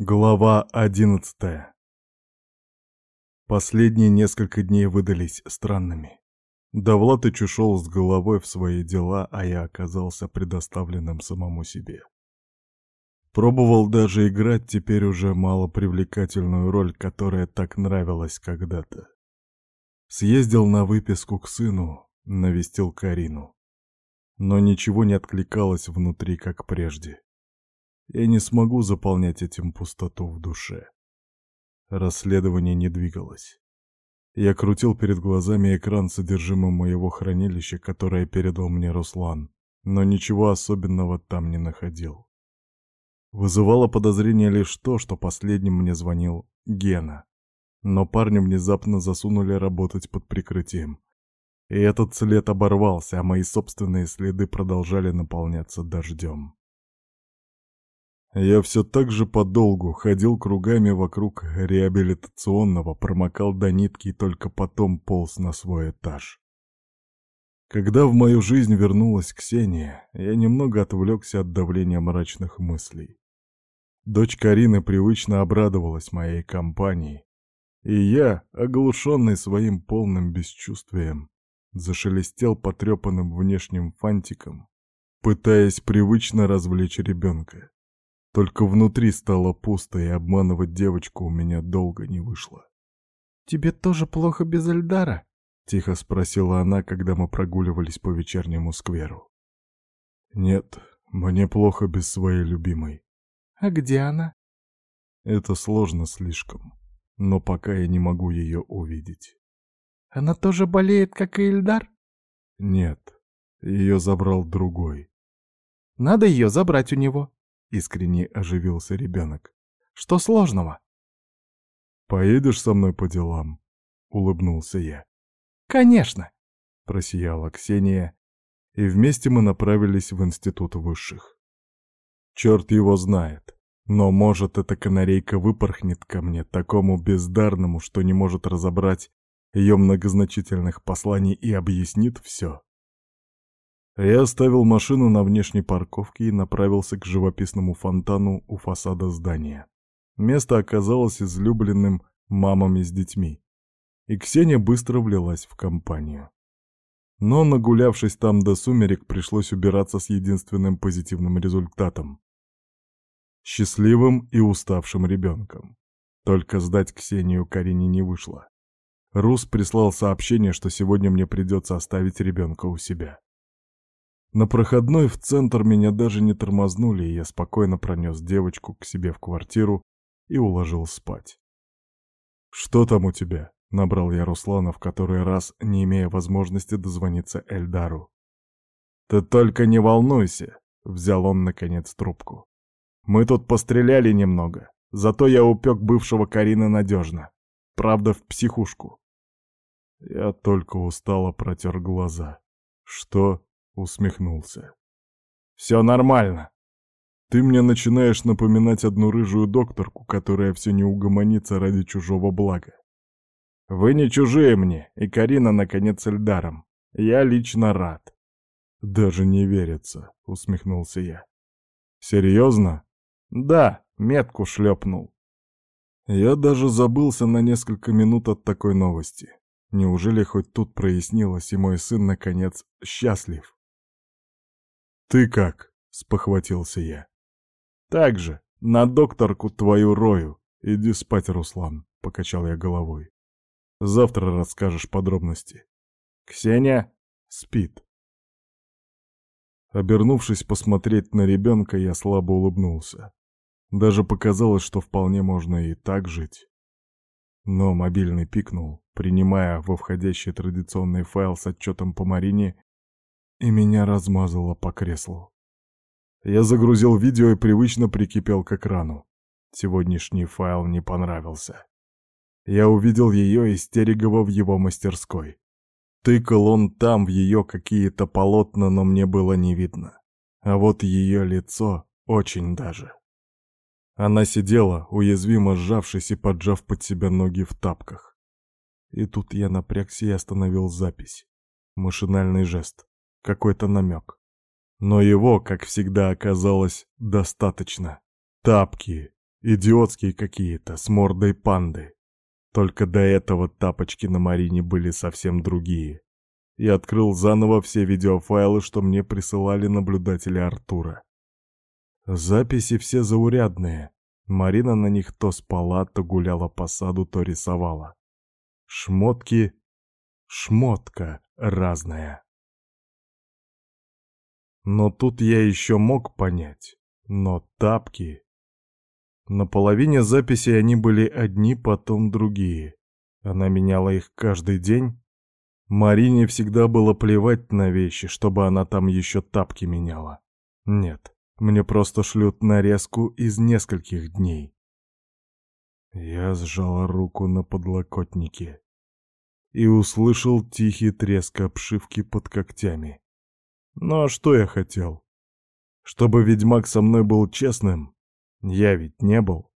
Глава одиннадцатая Последние несколько дней выдались странными. Довлатыч ушел с головой в свои дела, а я оказался предоставленным самому себе. Пробовал даже играть теперь уже малопривлекательную роль, которая так нравилась когда-то. Съездил на выписку к сыну, навестил Карину. Но ничего не откликалось внутри, как прежде. Я не смогу заполнять этим пустоту в душе. Расследование не двигалось. Я крутил перед глазами экран с содержимым моего хранилища, которое передал мне Руслан, но ничего особенного там не находил. Вызывало подозрение лишь то, что последним мне звонил Гена. Но парня внезапно засунули работать под прикрытием. И этот след оборвался, а мои собственные следы продолжали наполняться дождем. Я все так же подолгу ходил кругами вокруг реабилитационного, промокал до нитки и только потом полз на свой этаж. Когда в мою жизнь вернулась Ксения, я немного отвлекся от давления мрачных мыслей. Дочь Карины привычно обрадовалась моей компании, и я, оглушенный своим полным бесчувствием, зашелестел потрепанным внешним фантиком, пытаясь привычно развлечь ребенка. Только внутри стало пусто, и обманывать девочку у меня долго не вышло. «Тебе тоже плохо без Эльдара?» — тихо спросила она, когда мы прогуливались по вечернему скверу. «Нет, мне плохо без своей любимой». «А где она?» «Это сложно слишком, но пока я не могу ее увидеть». «Она тоже болеет, как и Эльдар?» «Нет, ее забрал другой». «Надо ее забрать у него», Искренне оживился ребенок. Что сложного? Поедешь со мной по делам? Улыбнулся я. Конечно! Просияла Ксения, и вместе мы направились в институт высших. Черт его знает, но может эта канарейка выпорхнет ко мне, такому бездарному, что не может разобрать ее многозначительных посланий и объяснит все. Я оставил машину на внешней парковке и направился к живописному фонтану у фасада здания. Место оказалось излюбленным мамами с детьми, и Ксения быстро влилась в компанию. Но, нагулявшись там до сумерек, пришлось убираться с единственным позитивным результатом — счастливым и уставшим ребенком. Только сдать Ксению Карине не вышло. Рус прислал сообщение, что сегодня мне придется оставить ребенка у себя. На проходной в центр меня даже не тормознули, и я спокойно пронес девочку к себе в квартиру и уложил спать. «Что там у тебя?» — набрал я Руслана в который раз, не имея возможности дозвониться Эльдару. «Ты только не волнуйся!» — взял он, наконец, трубку. «Мы тут постреляли немного, зато я упек бывшего Карина надежно. Правда, в психушку». Я только устало протер глаза. «Что?» Усмехнулся. «Все нормально. Ты мне начинаешь напоминать одну рыжую докторку, которая все не угомонится ради чужого блага. Вы не чужие мне, и Карина, наконец, Эльдаром. Я лично рад». «Даже не верится», — усмехнулся я. «Серьезно?» «Да, метку шлепнул». Я даже забылся на несколько минут от такой новости. Неужели хоть тут прояснилось, и мой сын, наконец, счастлив? «Ты как?» — спохватился я. «Так же, на докторку твою рою. Иди спать, Руслан», — покачал я головой. «Завтра расскажешь подробности». «Ксения?» «Спит». Обернувшись посмотреть на ребенка, я слабо улыбнулся. Даже показалось, что вполне можно и так жить. Но мобильный пикнул, принимая во входящий традиционный файл с отчетом по Марине и меня размазало по креслу. Я загрузил видео и привычно прикипел к экрану. Сегодняшний файл не понравился. Я увидел ее и Стерегова в его мастерской. Тыкал он там в ее какие-то полотна, но мне было не видно. А вот ее лицо очень даже. Она сидела, уязвимо сжавшись и поджав под себя ноги в тапках. И тут я напрягся и остановил запись. Машинальный жест какой-то намек. Но его, как всегда, оказалось достаточно. Тапки. Идиотские какие-то, с мордой панды. Только до этого тапочки на Марине были совсем другие. И открыл заново все видеофайлы, что мне присылали наблюдатели Артура. Записи все заурядные. Марина на них то спала, то гуляла по саду, то рисовала. Шмотки... Шмотка разная. Но тут я еще мог понять. Но тапки... На половине записи они были одни, потом другие. Она меняла их каждый день. Марине всегда было плевать на вещи, чтобы она там еще тапки меняла. Нет, мне просто шлют нарезку из нескольких дней. Я сжал руку на подлокотнике и услышал тихий треск обшивки под когтями. Ну а что я хотел? Чтобы ведьмак со мной был честным? Я ведь не был.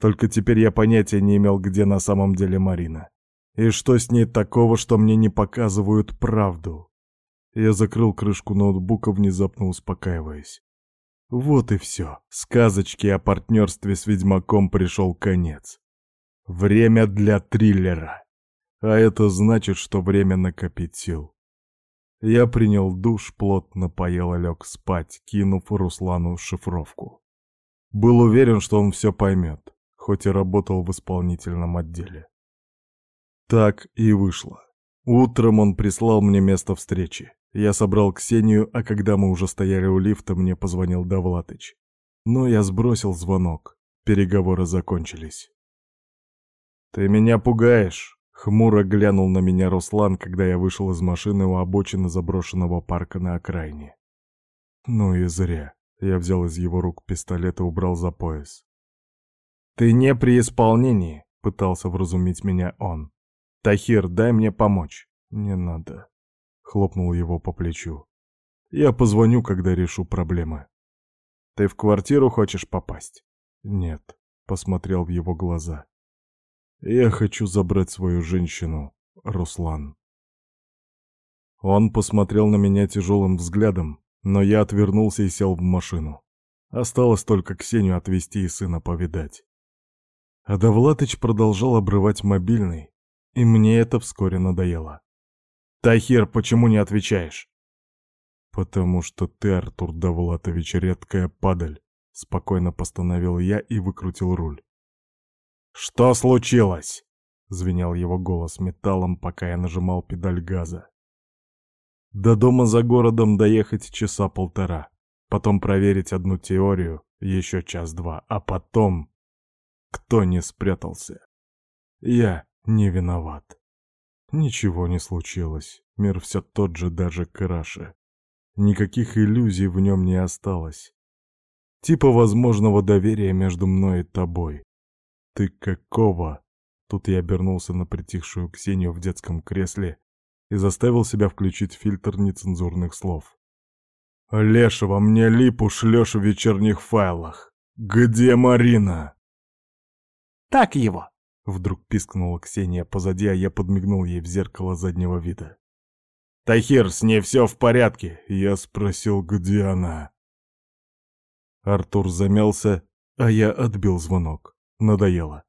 Только теперь я понятия не имел, где на самом деле Марина. И что с ней такого, что мне не показывают правду? Я закрыл крышку ноутбука, внезапно успокаиваясь. Вот и все. Сказочке о партнерстве с ведьмаком пришел конец. Время для триллера. А это значит, что время накопить сил. Я принял душ, плотно поел и лег спать, кинув Руслану шифровку. Был уверен, что он все поймет, хоть и работал в исполнительном отделе. Так и вышло. Утром он прислал мне место встречи. Я собрал Ксению, а когда мы уже стояли у лифта, мне позвонил Довлатыч. Но я сбросил звонок. Переговоры закончились. «Ты меня пугаешь», Хмуро глянул на меня Руслан, когда я вышел из машины у обочины заброшенного парка на окраине. Ну и зря. Я взял из его рук пистолет и убрал за пояс. «Ты не при исполнении», — пытался вразумить меня он. «Тахир, дай мне помочь». «Не надо», — хлопнул его по плечу. «Я позвоню, когда решу проблемы». «Ты в квартиру хочешь попасть?» «Нет», — посмотрел в его глаза. Я хочу забрать свою женщину, Руслан. Он посмотрел на меня тяжелым взглядом, но я отвернулся и сел в машину. Осталось только Ксению отвезти и сына повидать. А Довлатыч продолжал обрывать мобильный, и мне это вскоре надоело. «Тахир, почему не отвечаешь?» «Потому что ты, Артур Довлатович, редкая падаль», — спокойно постановил я и выкрутил руль. «Что случилось?» — звенел его голос металлом, пока я нажимал педаль газа. До дома за городом доехать часа полтора, потом проверить одну теорию, еще час-два, а потом... Кто не спрятался? Я не виноват. Ничего не случилось, мир все тот же, даже краше. Никаких иллюзий в нем не осталось. Типа возможного доверия между мной и тобой. «Ты какого?» Тут я обернулся на притихшую Ксению в детском кресле и заставил себя включить фильтр нецензурных слов. «Лешего, мне липу шлешь в вечерних файлах. Где Марина?» «Так его!» — вдруг пискнула Ксения позади, а я подмигнул ей в зеркало заднего вида. «Тахир, с ней все в порядке!» — я спросил, где она. Артур замялся, а я отбил звонок. Надоело.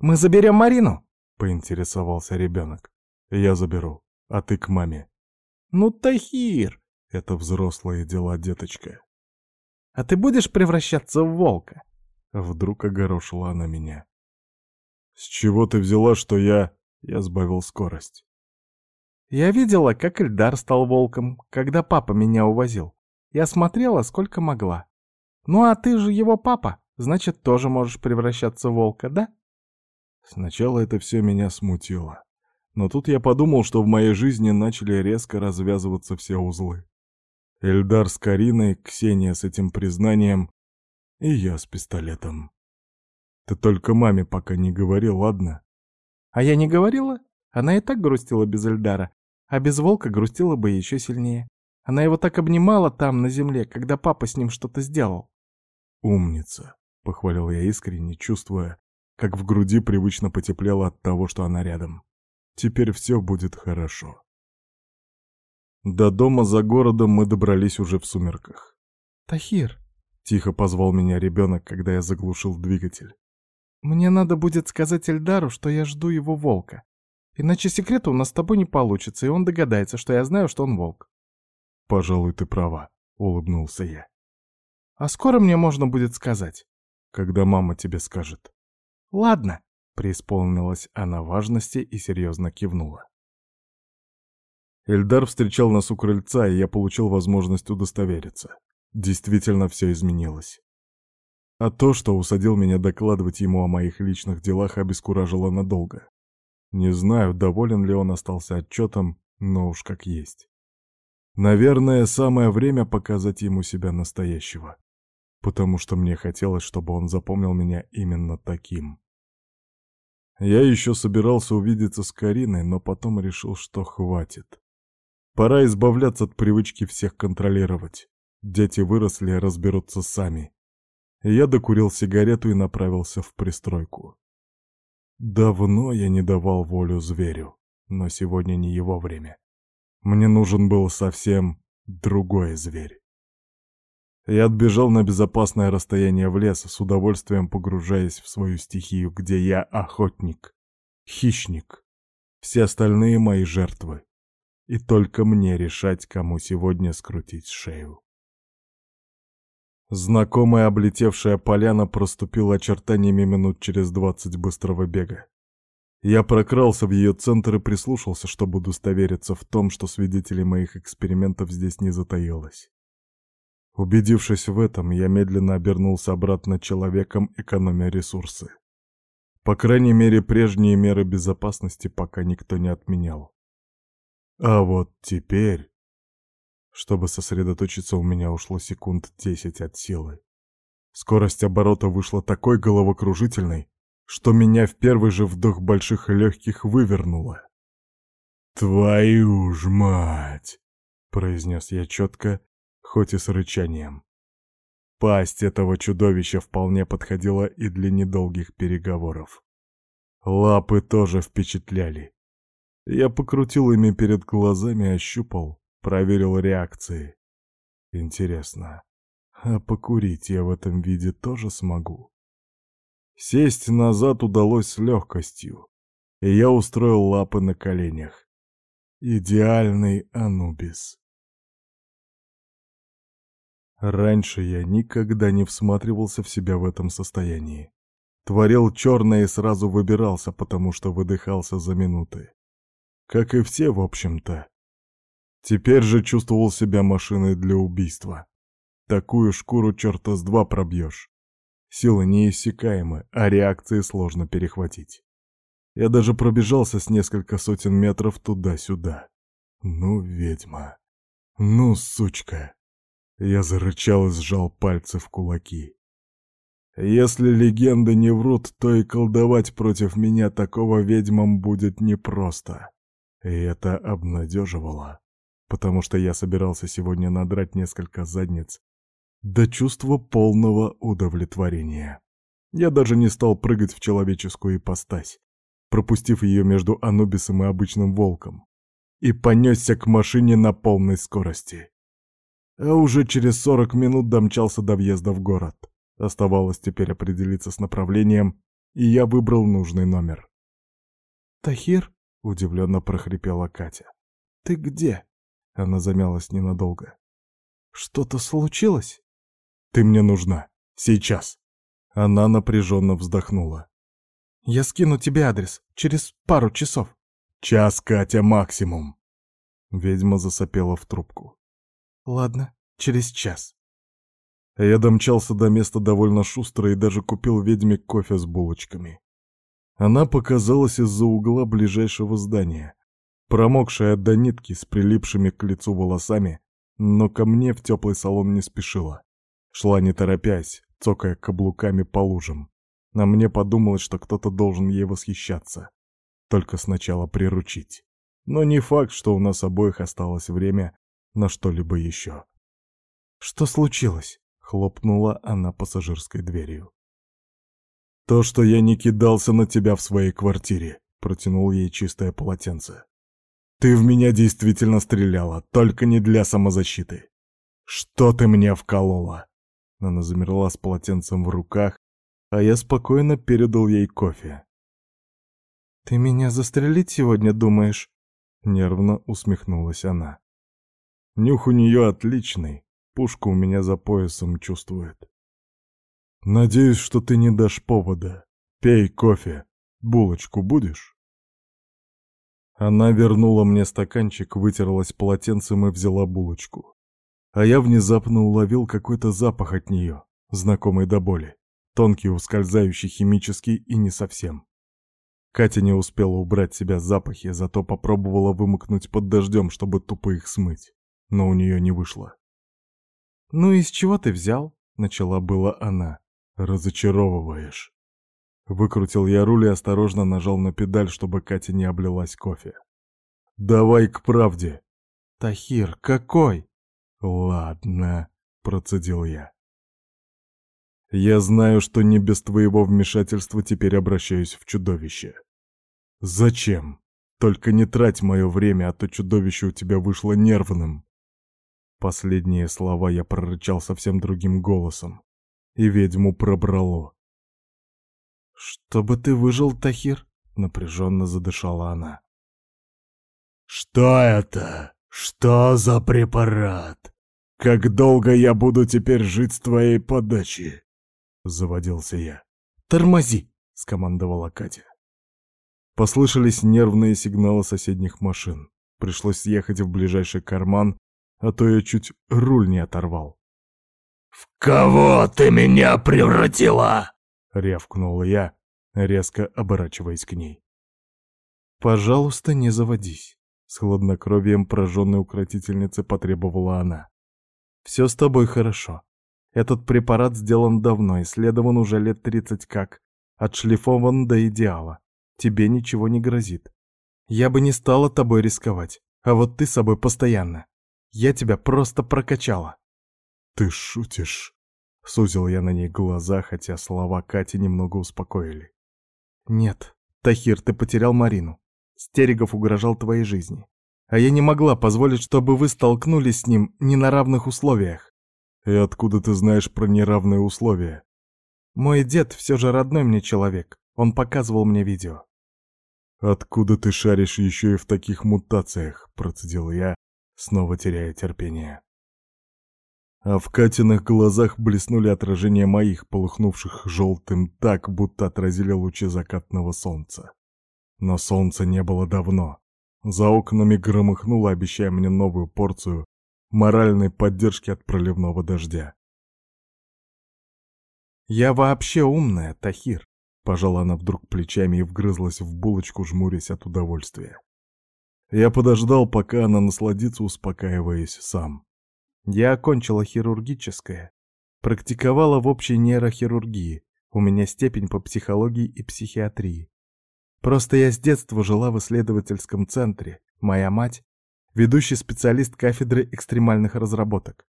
«Мы заберем Марину?» — поинтересовался ребенок. «Я заберу, а ты к маме». «Ну, Тахир!» — это взрослые дела, деточка. «А ты будешь превращаться в волка?» Вдруг огорошила она меня. «С чего ты взяла, что я...» Я сбавил скорость. «Я видела, как Эльдар стал волком, когда папа меня увозил. Я смотрела, сколько могла. Ну а ты же его папа. Значит, тоже можешь превращаться в волка, да? Сначала это все меня смутило. Но тут я подумал, что в моей жизни начали резко развязываться все узлы. Эльдар с Кариной, Ксения с этим признанием и я с пистолетом. Ты только маме пока не говори, ладно? А я не говорила? Она и так грустила без Эльдара, а без волка грустила бы еще сильнее. Она его так обнимала там, на земле, когда папа с ним что-то сделал. Умница. Похвалил я искренне, чувствуя, как в груди привычно потеплело от того, что она рядом. Теперь все будет хорошо. До дома за городом мы добрались уже в сумерках. «Тахир!» Тихо позвал меня ребенок, когда я заглушил двигатель. «Мне надо будет сказать Эльдару, что я жду его волка. Иначе секрета у нас с тобой не получится, и он догадается, что я знаю, что он волк». «Пожалуй, ты права», — улыбнулся я. «А скоро мне можно будет сказать?» «Когда мама тебе скажет». «Ладно», — преисполнилась она важности и серьезно кивнула. Эльдар встречал нас у крыльца, и я получил возможность удостовериться. Действительно все изменилось. А то, что усадил меня докладывать ему о моих личных делах, обескуражило надолго. Не знаю, доволен ли он остался отчетом, но уж как есть. Наверное, самое время показать ему себя настоящего. Потому что мне хотелось, чтобы он запомнил меня именно таким. Я еще собирался увидеться с Кариной, но потом решил, что хватит. Пора избавляться от привычки всех контролировать. Дети выросли разберутся сами. Я докурил сигарету и направился в пристройку. Давно я не давал волю зверю, но сегодня не его время. Мне нужен был совсем другой зверь. Я отбежал на безопасное расстояние в лес, с удовольствием погружаясь в свою стихию, где я охотник, хищник. Все остальные мои жертвы. И только мне решать, кому сегодня скрутить шею. Знакомая облетевшая поляна проступила очертаниями минут через двадцать быстрого бега. Я прокрался в ее центр и прислушался, чтобы удостовериться в том, что свидетелей моих экспериментов здесь не затаилось. Убедившись в этом, я медленно обернулся обратно человеком, экономя ресурсы. По крайней мере, прежние меры безопасности пока никто не отменял. А вот теперь... Чтобы сосредоточиться, у меня ушло секунд десять от силы. Скорость оборота вышла такой головокружительной, что меня в первый же вдох больших легких вывернуло. «Твою ж мать!» — произнес я четко, хоть и с рычанием. Пасть этого чудовища вполне подходила и для недолгих переговоров. Лапы тоже впечатляли. Я покрутил ими перед глазами, ощупал, проверил реакции. Интересно, а покурить я в этом виде тоже смогу? Сесть назад удалось с легкостью, и я устроил лапы на коленях. Идеальный Анубис. Раньше я никогда не всматривался в себя в этом состоянии. Творил черное и сразу выбирался, потому что выдыхался за минуты. Как и все, в общем-то. Теперь же чувствовал себя машиной для убийства. Такую шкуру черта с два пробьешь. Силы неиссякаемы, а реакции сложно перехватить. Я даже пробежался с несколько сотен метров туда-сюда. Ну, ведьма. Ну, сучка. Я зарычал и сжал пальцы в кулаки. Если легенды не врут, то и колдовать против меня такого ведьмам будет непросто. И это обнадеживало, потому что я собирался сегодня надрать несколько задниц до чувства полного удовлетворения. Я даже не стал прыгать в человеческую ипостась, пропустив ее между Анубисом и обычным волком, и понесся к машине на полной скорости. А уже через сорок минут домчался до въезда в город. Оставалось теперь определиться с направлением, и я выбрал нужный номер. «Тахир?» — удивленно прохрипела Катя. «Ты где?» — она замялась ненадолго. «Что-то случилось?» Ты мне нужна. Сейчас. Она напряженно вздохнула. Я скину тебе адрес. Через пару часов. Час, Катя, максимум. Ведьма засопела в трубку. Ладно, через час. Я домчался до места довольно шустро и даже купил ведьме кофе с булочками. Она показалась из-за угла ближайшего здания, промокшая до нитки с прилипшими к лицу волосами, но ко мне в теплый салон не спешила. Шла не торопясь, цокая каблуками по лужам. А мне подумалось, что кто-то должен ей восхищаться. Только сначала приручить. Но не факт, что у нас обоих осталось время на что-либо еще. «Что случилось?» — хлопнула она пассажирской дверью. «То, что я не кидался на тебя в своей квартире», — протянул ей чистое полотенце. «Ты в меня действительно стреляла, только не для самозащиты. Что ты мне вколола?» Она замерла с полотенцем в руках, а я спокойно передал ей кофе. «Ты меня застрелить сегодня думаешь?» Нервно усмехнулась она. Нюх у нее отличный, пушку у меня за поясом чувствует. Надеюсь, что ты не дашь повода. Пей кофе. Булочку будешь? Она вернула мне стаканчик, вытерлась полотенцем и взяла булочку. А я внезапно уловил какой-то запах от нее, знакомый до боли. Тонкий, ускользающий, химический и не совсем. Катя не успела убрать себя запахи, зато попробовала вымокнуть под дождем, чтобы тупо их смыть. Но у нее не вышло. «Ну и с чего ты взял?» — начала была она. «Разочаровываешь». Выкрутил я руль и осторожно нажал на педаль, чтобы Катя не облилась кофе. «Давай к правде». «Тахир, какой?» «Ладно», — процедил я. «Я знаю, что не без твоего вмешательства теперь обращаюсь в чудовище. Зачем? Только не трать мое время, а то чудовище у тебя вышло нервным». Последние слова я прорычал совсем другим голосом, и ведьму пробрало. «Чтобы ты выжил, Тахир?» — напряженно задышала она. «Что это? Что за препарат? Как долго я буду теперь жить с твоей подачи?» — заводился я. «Тормози!» — скомандовала Катя. Послышались нервные сигналы соседних машин. Пришлось съехать в ближайший карман, а то я чуть руль не оторвал. «В кого ты меня превратила?» — рявкнул я, резко оборачиваясь к ней. «Пожалуйста, не заводись», — с хладнокровием прожженной укротительницы потребовала она. «Все с тобой хорошо. Этот препарат сделан давно, исследован уже лет тридцать как, отшлифован до идеала. Тебе ничего не грозит. Я бы не стала тобой рисковать, а вот ты собой постоянно. Я тебя просто прокачала». «Ты шутишь?» — сузил я на ней глаза, хотя слова Кати немного успокоили. «Нет, Тахир, ты потерял Марину. Стерегов угрожал твоей жизни. А я не могла позволить, чтобы вы столкнулись с ним не на равных условиях». «И откуда ты знаешь про неравные условия?» «Мой дед все же родной мне человек. Он показывал мне видео». «Откуда ты шаришь еще и в таких мутациях?» — процедил я, снова теряя терпение а в Катиных глазах блеснули отражения моих, полыхнувших желтым так, будто отразили лучи закатного солнца. Но солнца не было давно. За окнами громыхнуло, обещая мне новую порцию моральной поддержки от проливного дождя. «Я вообще умная, Тахир», — пожала она вдруг плечами и вгрызлась в булочку, жмурясь от удовольствия. Я подождал, пока она насладится, успокаиваясь сам. Я окончила хирургическое. Практиковала в общей нейрохирургии. У меня степень по психологии и психиатрии. Просто я с детства жила в исследовательском центре. Моя мать — ведущий специалист кафедры экстремальных разработок.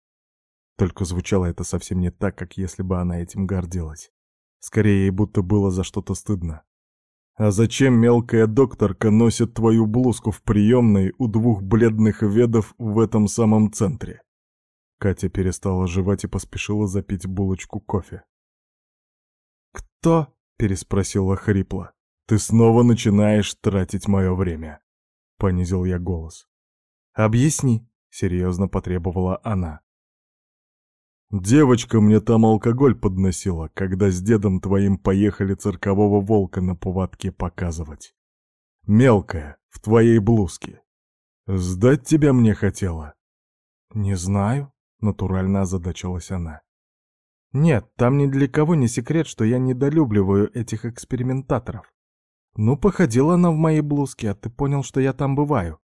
Только звучало это совсем не так, как если бы она этим гордилась. Скорее, ей будто было за что-то стыдно. А зачем мелкая докторка носит твою блузку в приемной у двух бледных ведов в этом самом центре? Катя перестала жевать и поспешила запить булочку кофе. «Кто?» — переспросила хрипло. «Ты снова начинаешь тратить мое время», — понизил я голос. «Объясни», — серьезно потребовала она. «Девочка мне там алкоголь подносила, когда с дедом твоим поехали циркового волка на поводке показывать. Мелкая, в твоей блузке. Сдать тебя мне хотела?» «Не знаю», Натурально озадачилась она. Нет, там ни для кого не секрет, что я недолюбливаю этих экспериментаторов. Ну, походила она в моей блузке, а ты понял, что я там бываю?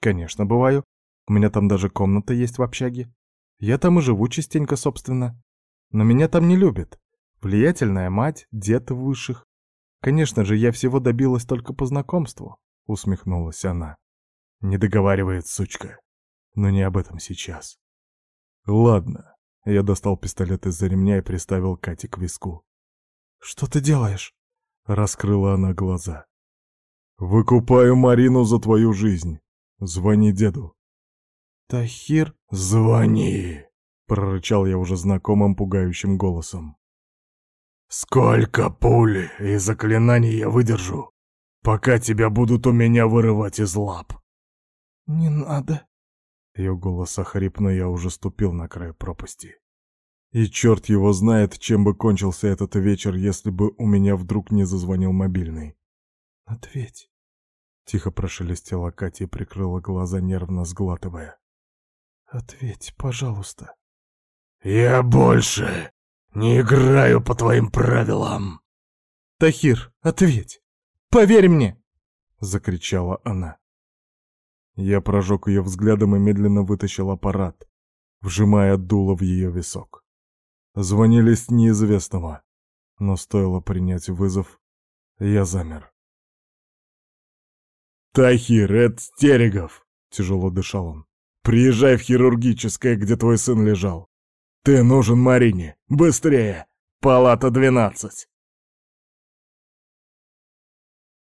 Конечно, бываю. У меня там даже комната есть в общаге. Я там и живу частенько, собственно. Но меня там не любят. Влиятельная мать, дед высших. Конечно же, я всего добилась только по знакомству, усмехнулась она. Не договаривает, сучка. Но не об этом сейчас. «Ладно». Я достал пистолет из-за ремня и приставил Кате к виску. «Что ты делаешь?» — раскрыла она глаза. «Выкупаю Марину за твою жизнь. Звони деду». «Тахир...» «Звони!» — Прорычал я уже знакомым пугающим голосом. «Сколько пуль и заклинаний я выдержу, пока тебя будут у меня вырывать из лап?» «Не надо». Ее голос охрип, но я уже ступил на край пропасти. И черт его знает, чем бы кончился этот вечер, если бы у меня вдруг не зазвонил мобильный. «Ответь». Тихо прошелестела Катя и прикрыла глаза, нервно сглатывая. «Ответь, пожалуйста». «Я больше не играю по твоим правилам!» «Тахир, ответь! Поверь мне!» — закричала она. Я прожег ее взглядом и медленно вытащил аппарат, вжимая дуло в ее висок. Звонили с неизвестного, но стоило принять вызов, я замер. «Тахир, это Стерегов!» — тяжело дышал он. «Приезжай в хирургическое, где твой сын лежал. Ты нужен Марине! Быстрее! Палата двенадцать!»